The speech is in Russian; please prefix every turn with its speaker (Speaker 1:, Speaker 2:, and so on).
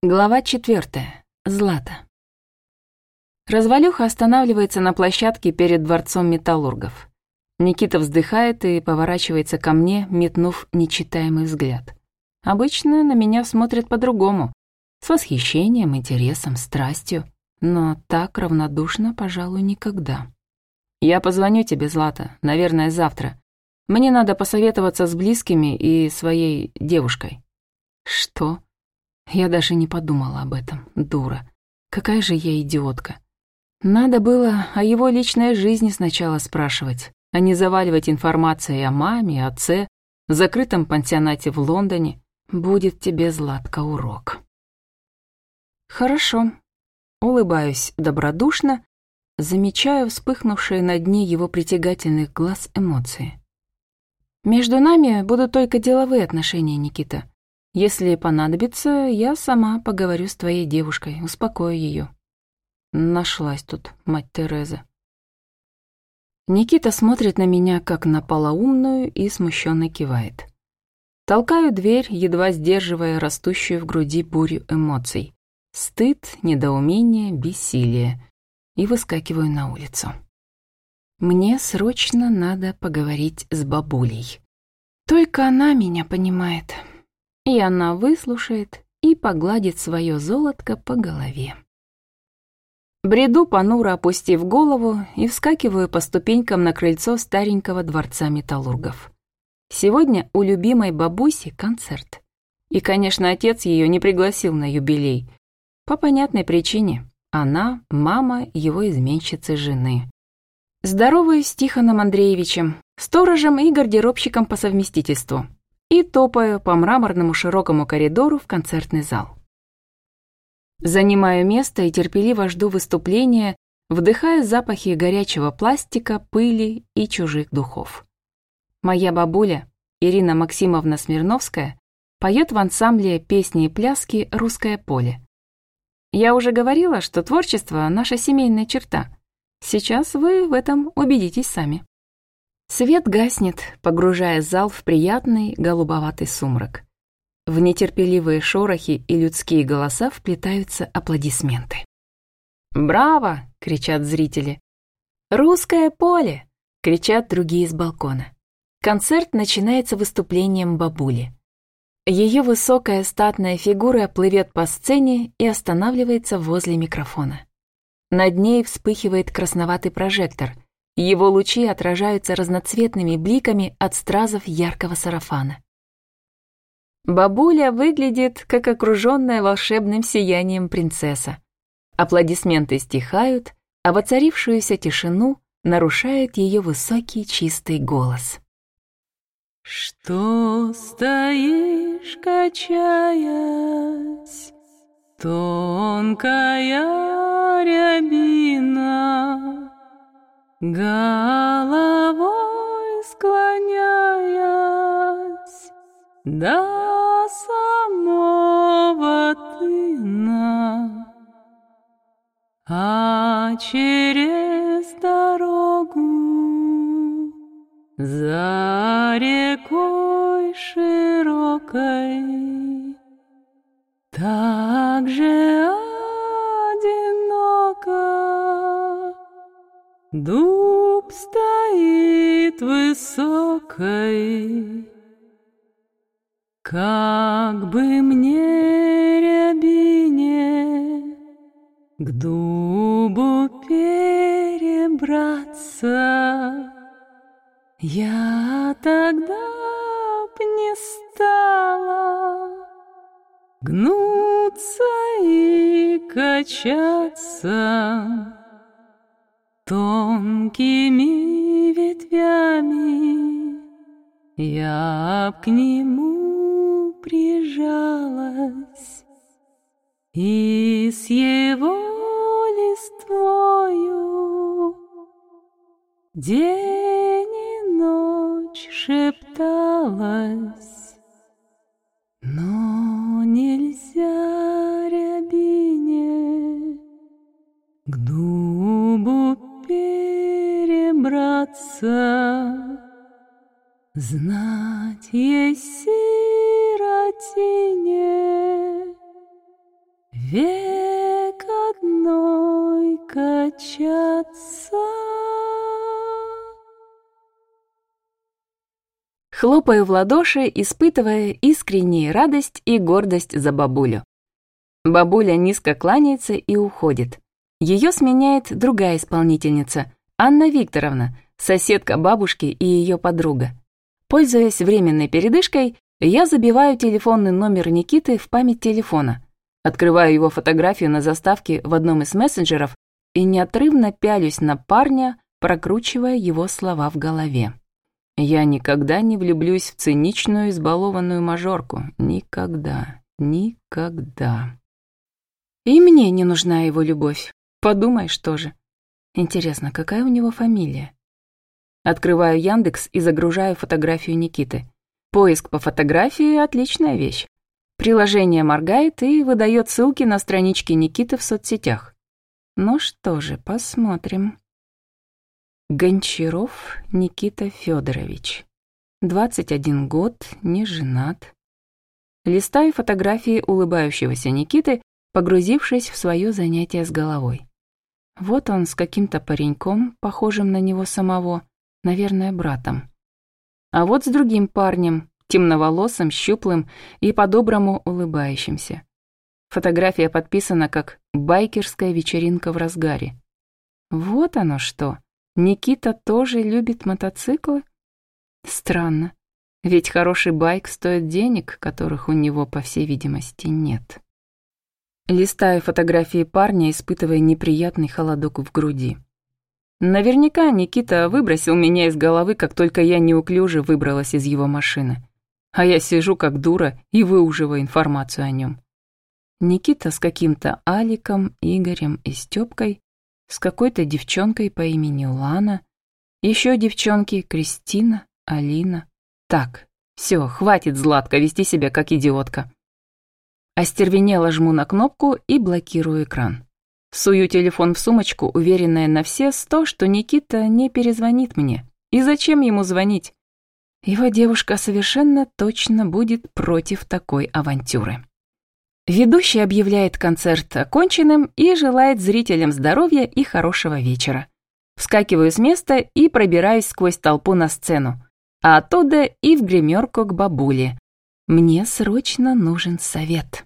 Speaker 1: Глава четвертая. Злата. Развалюха останавливается на площадке перед дворцом металлургов. Никита вздыхает и поворачивается ко мне, метнув нечитаемый взгляд. Обычно на меня смотрят по-другому. С восхищением, интересом, страстью. Но так равнодушно, пожалуй, никогда. «Я позвоню тебе, Злата, наверное, завтра. Мне надо посоветоваться с близкими и своей девушкой». «Что?» Я даже не подумала об этом, дура. Какая же я идиотка. Надо было о его личной жизни сначала спрашивать, а не заваливать информацией о маме, отце, закрытом пансионате в Лондоне. Будет тебе, Златка, урок. Хорошо. Улыбаюсь добродушно, замечаю вспыхнувшие на дне его притягательных глаз эмоции. Между нами будут только деловые отношения, Никита. Если понадобится, я сама поговорю с твоей девушкой, успокою ее. Нашлась тут, мать Тереза. Никита смотрит на меня, как на полоумную, и смущенно кивает. Толкаю дверь, едва сдерживая растущую в груди бурю эмоций. Стыд, недоумение, бессилие. И выскакиваю на улицу. Мне срочно надо поговорить с бабулей. Только она меня понимает и она выслушает и погладит свое золотко по голове. Бреду, понуро опустив голову, и вскакиваю по ступенькам на крыльцо старенького дворца металлургов. Сегодня у любимой бабуси концерт. И, конечно, отец ее не пригласил на юбилей. По понятной причине. Она — мама его изменщицы жены. Здороваюсь с Тихоном Андреевичем, сторожем и гардеробщиком по совместительству и топаю по мраморному широкому коридору в концертный зал. Занимаю место и терпеливо жду выступления, вдыхая запахи горячего пластика, пыли и чужих духов. Моя бабуля, Ирина Максимовна Смирновская, поет в ансамбле песни и пляски «Русское поле». Я уже говорила, что творчество — наша семейная черта. Сейчас вы в этом убедитесь сами. Свет гаснет, погружая зал в приятный голубоватый сумрак. В нетерпеливые шорохи и людские голоса вплетаются аплодисменты. «Браво!» — кричат зрители. «Русское поле!» — кричат другие с балкона. Концерт начинается выступлением бабули. Ее высокая статная фигура плывет по сцене и останавливается возле микрофона. Над ней вспыхивает красноватый прожектор — его лучи отражаются разноцветными бликами от стразов яркого сарафана. Бабуля выглядит, как окруженная волшебным сиянием принцесса. Аплодисменты стихают, а воцарившуюся тишину нарушает ее высокий чистый голос.
Speaker 2: Что стоишь, качаясь, тонкая рябина, головой склоняясь до самого тына, а через дорогу за рекой широкой так же Дуб стоит высокой, Как бы мне рябине К дубу перебраться, Я тогда б не стала Гнуться и качаться Тонкими ветвями. Я к нему прижалась, И с его листвою день и ночь шепталась, перебраться, Знать есть сиротине век одной качаться.
Speaker 1: Хлопаю в ладоши, испытывая искреннюю радость и гордость за бабулю. Бабуля низко кланяется и уходит. Ее сменяет другая исполнительница, Анна Викторовна, соседка бабушки и ее подруга. Пользуясь временной передышкой, я забиваю телефонный номер Никиты в память телефона, открываю его фотографию на заставке в одном из мессенджеров и неотрывно пялюсь на парня, прокручивая его слова в голове. Я никогда не влюблюсь в циничную, избалованную мажорку. Никогда. Никогда. И мне не нужна его любовь. Подумаешь тоже. Интересно, какая у него фамилия? Открываю Яндекс и загружаю фотографию Никиты. Поиск по фотографии — отличная вещь. Приложение моргает и выдает ссылки на странички Никиты в соцсетях. Ну что же, посмотрим. Гончаров Никита Федорович. 21 год, не женат. Листаю фотографии улыбающегося Никиты, погрузившись в свое занятие с головой. Вот он с каким-то пареньком, похожим на него самого, наверное, братом. А вот с другим парнем, темноволосым, щуплым и по-доброму улыбающимся. Фотография подписана как «Байкерская вечеринка в разгаре». Вот оно что. Никита тоже любит мотоциклы? Странно, ведь хороший байк стоит денег, которых у него, по всей видимости, нет. Листаю фотографии парня, испытывая неприятный холодок в груди. Наверняка Никита выбросил меня из головы, как только я неуклюже выбралась из его машины. А я сижу как дура и выуживаю информацию о нем. Никита с каким-то Аликом, Игорем и Стёпкой, с какой-то девчонкой по имени Лана, еще девчонки Кристина, Алина. Так, все, хватит, Златка, вести себя как идиотка. Остервенело жму на кнопку и блокирую экран. Сую телефон в сумочку, уверенная на все сто, что Никита не перезвонит мне. И зачем ему звонить? Его девушка совершенно точно будет против такой авантюры. Ведущий объявляет концерт оконченным и желает зрителям здоровья и хорошего вечера. Вскакиваю с места и пробираюсь сквозь толпу на сцену, а оттуда и в гримерку к бабуле, мне срочно нужен совет.